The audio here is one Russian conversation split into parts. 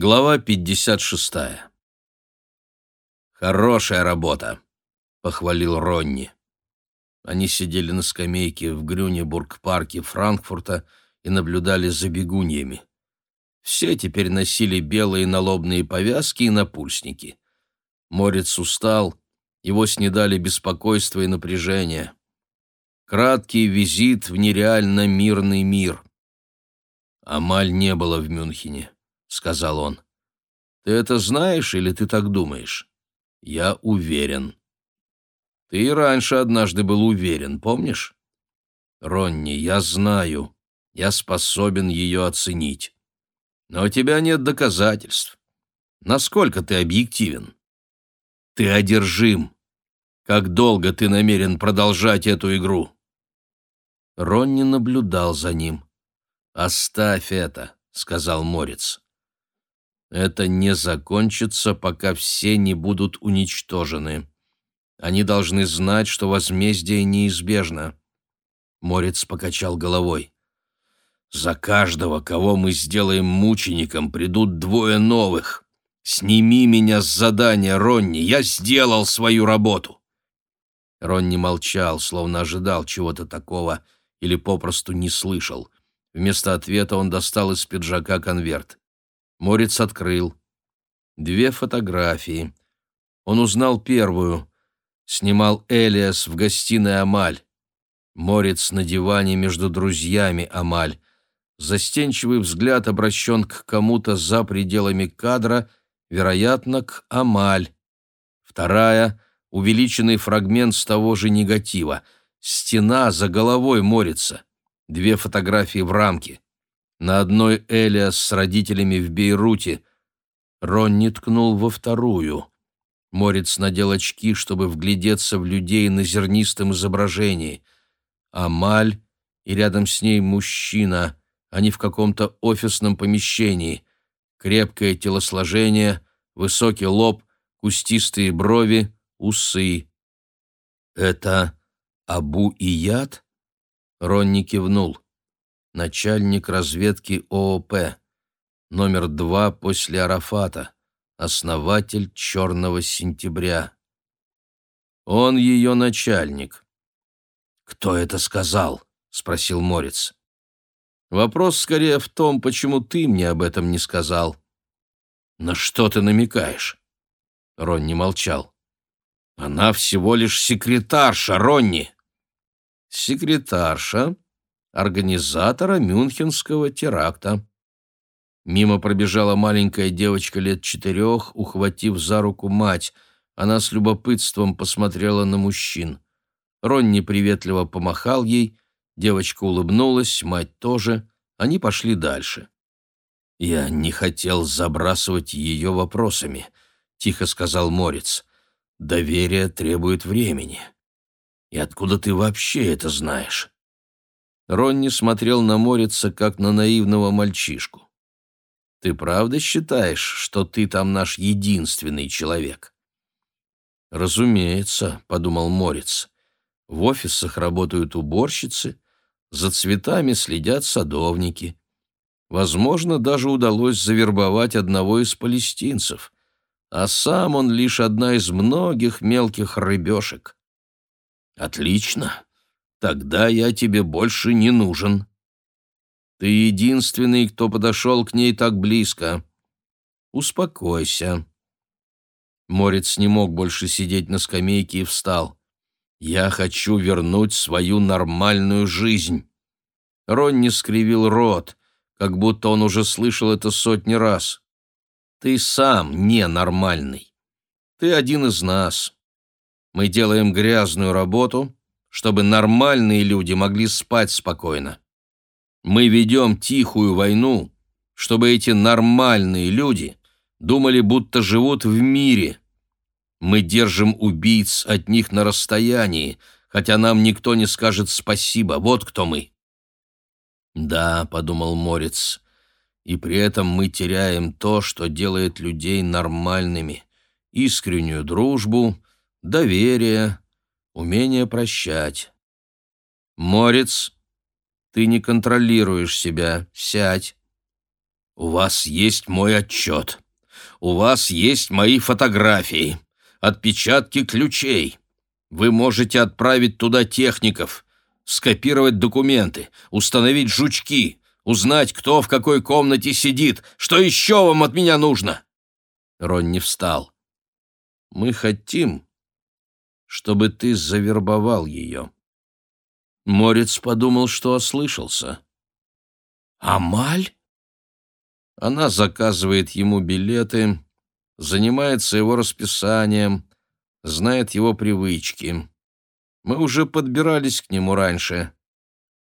Глава 56. «Хорошая работа», — похвалил Ронни. Они сидели на скамейке в Грюнебург-парке Франкфурта и наблюдали за бегуньями. Все теперь носили белые налобные повязки и напульсники. Морец устал, его снедали беспокойство и напряжение. Краткий визит в нереально мирный мир. Амаль не было в Мюнхене. — сказал он. «Ты это знаешь или ты так думаешь?» «Я уверен». «Ты и раньше однажды был уверен, помнишь?» «Ронни, я знаю. Я способен ее оценить. Но у тебя нет доказательств. Насколько ты объективен?» «Ты одержим. Как долго ты намерен продолжать эту игру?» Ронни наблюдал за ним. «Оставь это», — сказал Морец. Это не закончится, пока все не будут уничтожены. Они должны знать, что возмездие неизбежно. Морец покачал головой. За каждого, кого мы сделаем мучеником, придут двое новых. Сними меня с задания, Ронни, я сделал свою работу. Ронни молчал, словно ожидал чего-то такого или попросту не слышал. Вместо ответа он достал из пиджака конверт. Морец открыл. Две фотографии. Он узнал первую. Снимал Элиас в гостиной Амаль. Морец на диване между друзьями Амаль. Застенчивый взгляд обращен к кому-то за пределами кадра, вероятно, к Амаль. Вторая — увеличенный фрагмент с того же негатива. Стена за головой морится. Две фотографии в рамке. На одной Элиас с родителями в Бейруте. Ронни ткнул во вторую. Морец надел очки, чтобы вглядеться в людей на зернистом изображении. Амаль и рядом с ней мужчина. Они в каком-то офисном помещении. Крепкое телосложение, высокий лоб, кустистые брови, усы. «Это Абу Ияд?» Ронни кивнул начальник разведки ООП, номер два после Арафата, основатель «Черного сентября». Он ее начальник. «Кто это сказал?» — спросил Морец. «Вопрос скорее в том, почему ты мне об этом не сказал». «На что ты намекаешь?» Ронни молчал. «Она всего лишь секретарша, Ронни!» «Секретарша?» Организатора мюнхенского теракта. Мимо пробежала маленькая девочка лет четырех, ухватив за руку мать. Она с любопытством посмотрела на мужчин. Ронни приветливо помахал ей, девочка улыбнулась, мать тоже. Они пошли дальше. «Я не хотел забрасывать ее вопросами», — тихо сказал Морец. «Доверие требует времени. И откуда ты вообще это знаешь?» Ронни смотрел на Морица, как на наивного мальчишку. «Ты правда считаешь, что ты там наш единственный человек?» «Разумеется», — подумал Морец. «В офисах работают уборщицы, за цветами следят садовники. Возможно, даже удалось завербовать одного из палестинцев, а сам он лишь одна из многих мелких рыбешек». «Отлично», Тогда я тебе больше не нужен. Ты единственный, кто подошел к ней так близко. Успокойся. Морец не мог больше сидеть на скамейке и встал. Я хочу вернуть свою нормальную жизнь. Ронни скривил рот, как будто он уже слышал это сотни раз. Ты сам ненормальный. Ты один из нас. Мы делаем грязную работу, чтобы нормальные люди могли спать спокойно. Мы ведем тихую войну, чтобы эти нормальные люди думали, будто живут в мире. Мы держим убийц от них на расстоянии, хотя нам никто не скажет спасибо. Вот кто мы. Да, подумал Морец, и при этом мы теряем то, что делает людей нормальными: искреннюю дружбу, доверие, умение прощать. Морец, ты не контролируешь себя, сядь. «У вас есть мой отчет. У вас есть мои фотографии, отпечатки ключей. Вы можете отправить туда техников, скопировать документы, установить жучки, узнать, кто в какой комнате сидит. Что еще вам от меня нужно?» Ронни встал. «Мы хотим, чтобы ты завербовал ее». Морец подумал, что ослышался. «Амаль?» Она заказывает ему билеты, занимается его расписанием, знает его привычки. Мы уже подбирались к нему раньше.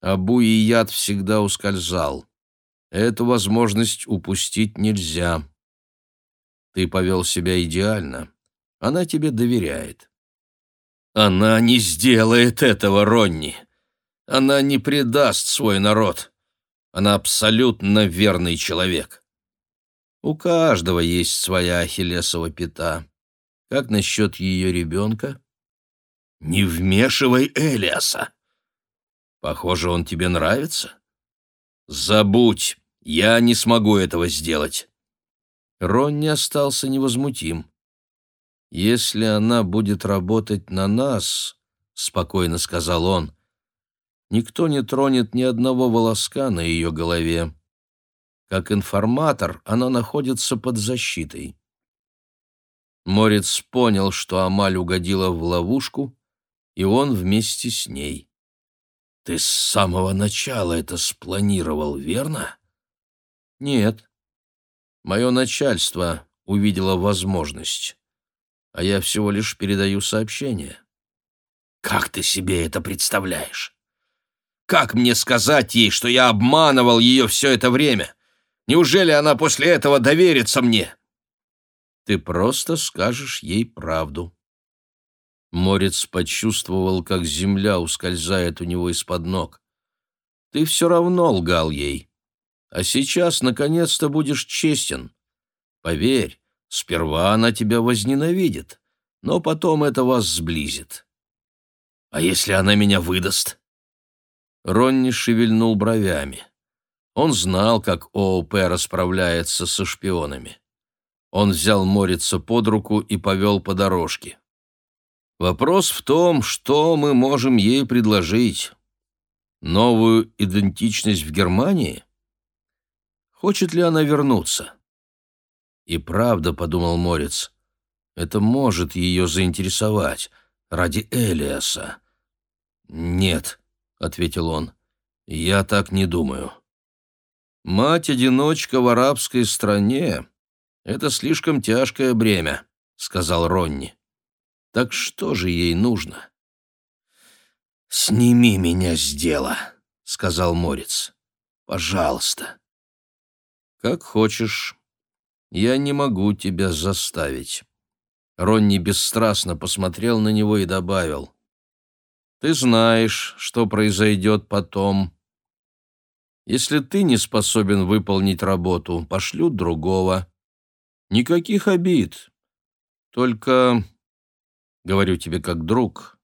Абу и яд всегда ускользал. Эту возможность упустить нельзя. Ты повел себя идеально. Она тебе доверяет. Она не сделает этого, Ронни. Она не предаст свой народ. Она абсолютно верный человек. У каждого есть своя ахиллесова пята. Как насчет ее ребенка? Не вмешивай Элиаса. Похоже, он тебе нравится. Забудь, я не смогу этого сделать. Ронни остался невозмутим. Если она будет работать на нас, спокойно сказал он, никто не тронет ни одного волоска на ее голове. Как информатор она находится под защитой. Морец понял, что Амаль угодила в ловушку, и он вместе с ней. «Ты с самого начала это спланировал, верно?» «Нет. Мое начальство увидело возможность, а я всего лишь передаю сообщение». «Как ты себе это представляешь? Как мне сказать ей, что я обманывал ее все это время? Неужели она после этого доверится мне?» Ты просто скажешь ей правду. Морец почувствовал, как земля ускользает у него из-под ног. Ты все равно лгал ей. А сейчас, наконец-то, будешь честен. Поверь, сперва она тебя возненавидит, но потом это вас сблизит. А если она меня выдаст? Ронни шевельнул бровями. Он знал, как ООП расправляется со шпионами. Он взял Морица под руку и повел по дорожке. Вопрос в том, что мы можем ей предложить. Новую идентичность в Германии? Хочет ли она вернуться? И правда, подумал Морец, это может ее заинтересовать ради Элиаса. Нет, ответил он, я так не думаю. Мать-одиночка в арабской стране это слишком тяжкое бремя», — сказал Ронни. «Так что же ей нужно?» «Сними меня с дела», — сказал Морец. «Пожалуйста». «Как хочешь. Я не могу тебя заставить». Ронни бесстрастно посмотрел на него и добавил. «Ты знаешь, что произойдет потом. Если ты не способен выполнить работу, пошлют другого. Никаких обид. Только, говорю тебе как друг,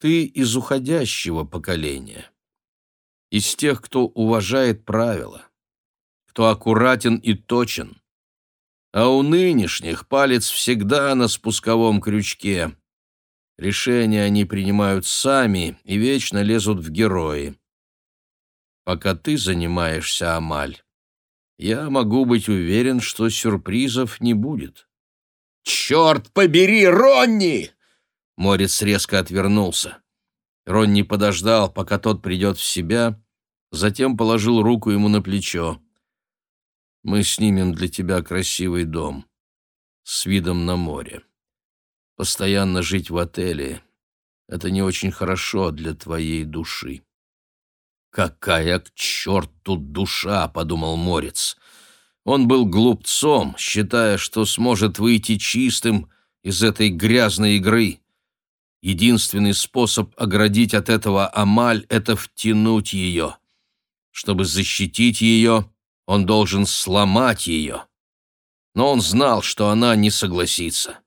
ты из уходящего поколения, из тех, кто уважает правила, кто аккуратен и точен. А у нынешних палец всегда на спусковом крючке. Решения они принимают сами и вечно лезут в герои. Пока ты занимаешься Амаль, я могу быть уверен, что сюрпризов не будет. «Черт побери, Ронни!» Морец резко отвернулся. Ронни подождал, пока тот придет в себя, затем положил руку ему на плечо. «Мы снимем для тебя красивый дом с видом на море. Постоянно жить в отеле — это не очень хорошо для твоей души». «Какая к черту душа!» — подумал Морец. Он был глупцом, считая, что сможет выйти чистым из этой грязной игры. Единственный способ оградить от этого Амаль — это втянуть ее. Чтобы защитить ее, он должен сломать ее. Но он знал, что она не согласится.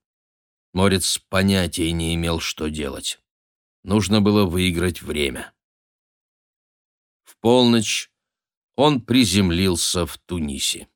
Морец понятия не имел, что делать. Нужно было выиграть время. В полночь он приземлился в Тунисе.